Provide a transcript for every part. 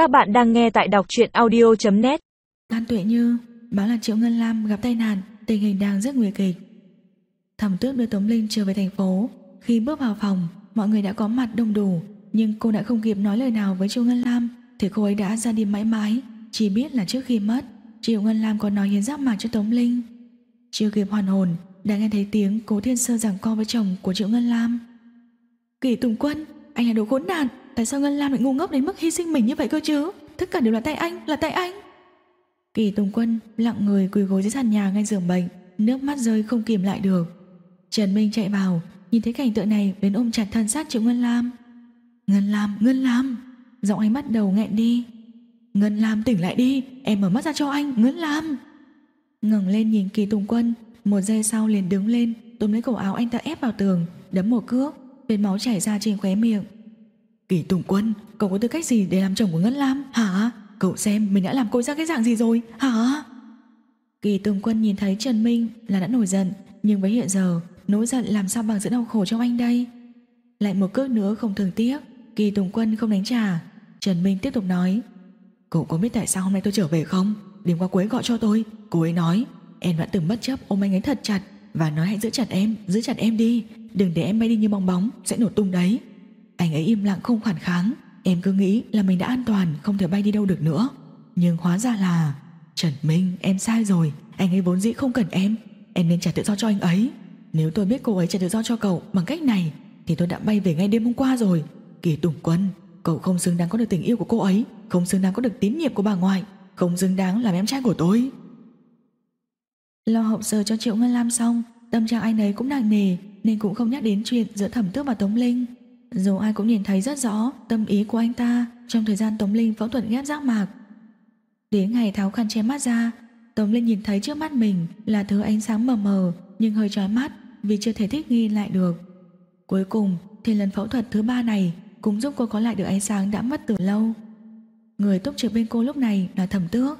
Các bạn đang nghe tại đọc truyện audio.net An Tuệ Như báo là Triệu Ngân Lam gặp tai nạn, tình hình đang rất nguy kịch. Thẩm Tước đưa Tống Linh trở về thành phố. Khi bước vào phòng, mọi người đã có mặt đông đủ, nhưng cô đã không kịp nói lời nào với Triệu Ngân Lam, thì cô ấy đã ra đi mãi mãi, chỉ biết là trước khi mất, Triệu Ngân Lam còn nói hiến giáp mạc cho Tống Linh. Chưa kịp hoàn hồn, đã nghe thấy tiếng Cố Thiên Sơ giảng co với chồng của Triệu Ngân Lam. Kỳ Tùng Quân, anh là đồ khốn nạn, tại sao Ngân Lam lại ngu ngốc đến mức hy sinh mình như vậy cơ chứ? Tất cả đều là tay anh, là tay anh. Kỳ Tùng Quân lặng người quỳ gối dưới sàn nhà ngay giường bệnh, nước mắt rơi không kìm lại được. Trần Minh chạy vào, nhìn thấy cảnh tượng này đến ôm chặt thân xác Triệu Ngân Lam. Ngân Lam, Ngân Lam, giọng anh bắt đầu nghẹn đi. Ngân Lam tỉnh lại đi, em mở mắt ra cho anh, Ngân Lam. ngẩng lên nhìn Kỳ Tùng Quân, một giây sau liền đứng lên, túm lấy cổ áo anh ta ép vào tường, đấm một cước, vết máu chảy ra trên khóe miệng. Kỳ Tùng Quân, cậu có tư cách gì để làm chồng của Ngân Lam, hả? Cậu xem mình đã làm cô ra cái dạng gì rồi, hả? Kỳ Tùng Quân nhìn thấy Trần Minh là đã nổi giận, nhưng với hiện giờ, nỗi giận làm sao bằng sự đau khổ trong anh đây? Lại một cước nữa không thường tiếc, Kỳ Tùng Quân không đánh trả. Trần Minh tiếp tục nói, Cậu có biết tại sao hôm nay tôi trở về không? Đêm qua Quế gọi cho tôi, cô ấy nói, em đã từng bất chấp ôm anh ấy thật chặt và nói hãy giữ chặt em, giữ chặt em đi, đừng để em bay đi như bong bóng, sẽ nổ tung đấy. Anh ấy im lặng không phản kháng, Em cứ nghĩ là mình đã an toàn Không thể bay đi đâu được nữa. Nhưng hóa ra là Trần Minh em sai rồi. Anh ấy vốn dĩ không cần em. Em nên trả tự do cho anh ấy. Nếu tôi biết cô ấy trả tự do cho cậu bằng cách này Thì tôi đã bay về ngay đêm hôm qua rồi. Kỳ Tùng Quân Cậu không xứng đáng có được tình yêu của cô ấy Không xứng đáng có được tín nhiệm của bà ngoại Không xứng đáng làm em trai của tôi. Lo hậu sơ cho Triệu Ngân Lam xong Tâm trạng anh ấy cũng nặng nề Nên cũng không nhắc đến chuyện giữa thẩm tước và Tống Linh dù ai cũng nhìn thấy rất rõ tâm ý của anh ta trong thời gian Tống Linh phẫu thuật ghép giác mạc. Đến ngày tháo khăn che mắt ra, Tống Linh nhìn thấy trước mắt mình là thứ ánh sáng mờ mờ nhưng hơi chói mắt vì chưa thể thích nghi lại được. Cuối cùng thì lần phẫu thuật thứ ba này cũng giúp cô có lại được ánh sáng đã mất từ lâu. Người túc trực bên cô lúc này là thẩm tước.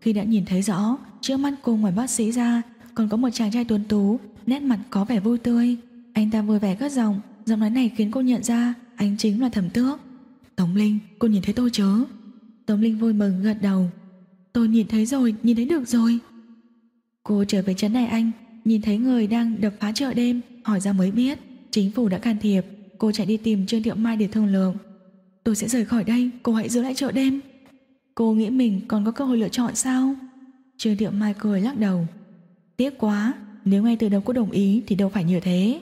Khi đã nhìn thấy rõ, trước mắt cô ngoài bác sĩ ra còn có một chàng trai tuấn tú, nét mặt có vẻ vui tươi. Anh ta vui vẻ cất giọng Giọng nói này khiến cô nhận ra anh chính là thẩm tước. Tống Linh, cô nhìn thấy tôi chớ? Tống Linh vui mừng gật đầu. Tôi nhìn thấy rồi, nhìn thấy được rồi. Cô trở về trấn này anh, Nhìn thấy người đang đập phá chợ đêm, Hỏi ra mới biết, Chính phủ đã can thiệp, Cô chạy đi tìm Trương Thiệu Mai để thương lượng. Tôi sẽ rời khỏi đây, Cô hãy giữ lại chợ đêm. Cô nghĩ mình còn có cơ hội lựa chọn sao? Trương Thiệu Mai cười lắc đầu. Tiếc quá, Nếu ngay từ đầu cô đồng ý thì đâu phải như thế.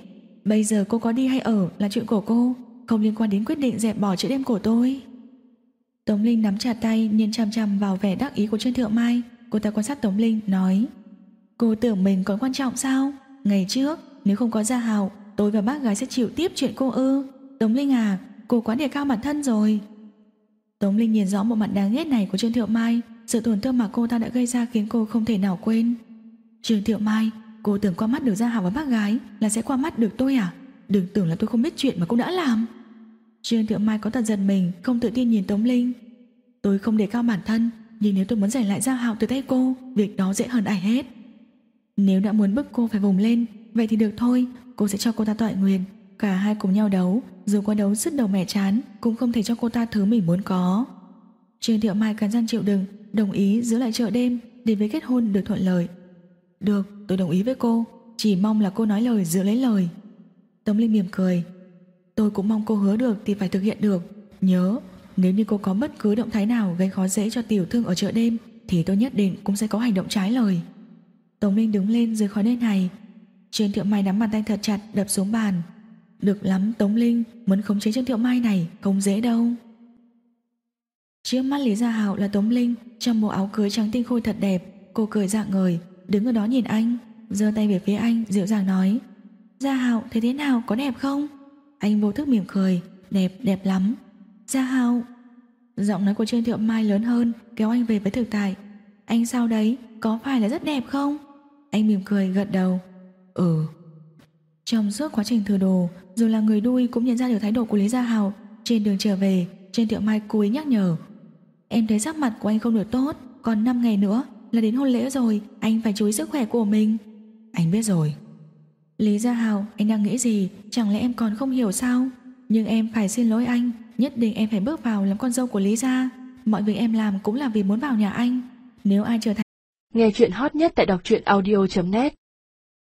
Bây giờ cô có đi hay ở là chuyện của cô, Không liên quan đến quyết định dẹp bỏ chữ đêm của tôi. Tống Linh nắm chặt tay, Nhìn chăm chăm vào vẻ đắc ý của Trương Thượng Mai. Cô ta quan sát Tống Linh, nói, Cô tưởng mình còn quan trọng sao? Ngày trước, nếu không có Gia Hào Tôi và bác gái sẽ chịu tiếp chuyện cô ư? Tống Linh à Cô quá đề cao bản thân rồi. Tống Linh nhìn rõ bộ mặt đáng ghét này của Trương Thượng Mai. Sự tổn thương mà cô ta đã gây ra khiến cô không thể nào quên. Trương Thượng Mai Cô tưởng qua mắt được Gia Hảo và bác gái, Là sẽ qua mắt được tôi à? Đừng tưởng là tôi không biết chuyện mà cô đã làm. Trương Thượng Mai có tật giật mình, Không tự tin nhìn Tống Linh. Tôi không đề cao bản thân, Nhưng nếu tôi muốn giành lại Gia Hảo từ tay cô, Việc đó dễ hơn ai hết. Nếu đã muốn bức cô phải vùng lên, Vậy thì được thôi, Cô sẽ cho cô ta tọa nguyện. Cả hai cùng nhau đấu, Dù qua đấu sứt đầu mẻ chán, Cũng không thể cho cô ta thứ mình muốn có. Trương Thiệu Mai cắn răng chịu đựng, Đồng ý giữ lại chợ đêm Để với kết hôn được thuận lợi được, tôi đồng ý với cô. Chỉ mong là cô nói lời giữ lấy lời. Tống Linh mỉm cười. Tôi cũng mong cô hứa được thì phải thực hiện được. Nhớ, nếu như cô có bất cứ động thái nào Gây khó dễ cho tiểu thương ở chợ đêm Thì tôi nhất định cũng sẽ có hành động trái lời. Tống Linh đứng lên dưới khói đen này. Trương Thiệu Mai nắm bàn tay thật chặt Đập xuống bàn. Được lắm Tống Linh Muốn khống chế Trương Thiệu Mai này không dễ đâu. Trước mắt Lý Gia hạo là Tống Linh Trong bộ áo cưới trắng tinh khôi thật đẹp Cô cười dạng người đứng ở đó nhìn anh, giơ tay về phía anh, dịu dàng nói: "Gia Hạo, thấy thế nào, có đẹp không?" Anh vô thức mỉm cười, "Đẹp, đẹp lắm." "Gia Hạo." Giọng nói của Trương Thiệu Mai lớn hơn, kéo anh về với thực tại. "Anh sao đấy, có phải là rất đẹp không?" Anh mỉm cười gật đầu. "Ừ." Trong suốt quá trình thừa đồ, dù là người đuôi cũng nhận ra được thái độ của Lý Gia Hạo, trên đường trở về, Trương Thiệu Mai cúi nhắc nhở: "Em thấy sắc mặt của anh không được tốt, còn 5 ngày nữa là đến hôn lễ rồi Anh phải chú ý sức khỏe của mình. Anh biết rồi. Lý Gia Hào anh đang nghĩ gì? Chẳng lẽ em còn không hiểu sao? Nhưng em phải xin lỗi anh Nhất định em phải bước vào làm con dâu của Lý Gia. Mọi việc em làm cũng là vì muốn vào nhà anh. Nếu ai trở thành Nghe chuyện hot nhất tại đọc truyện audio.net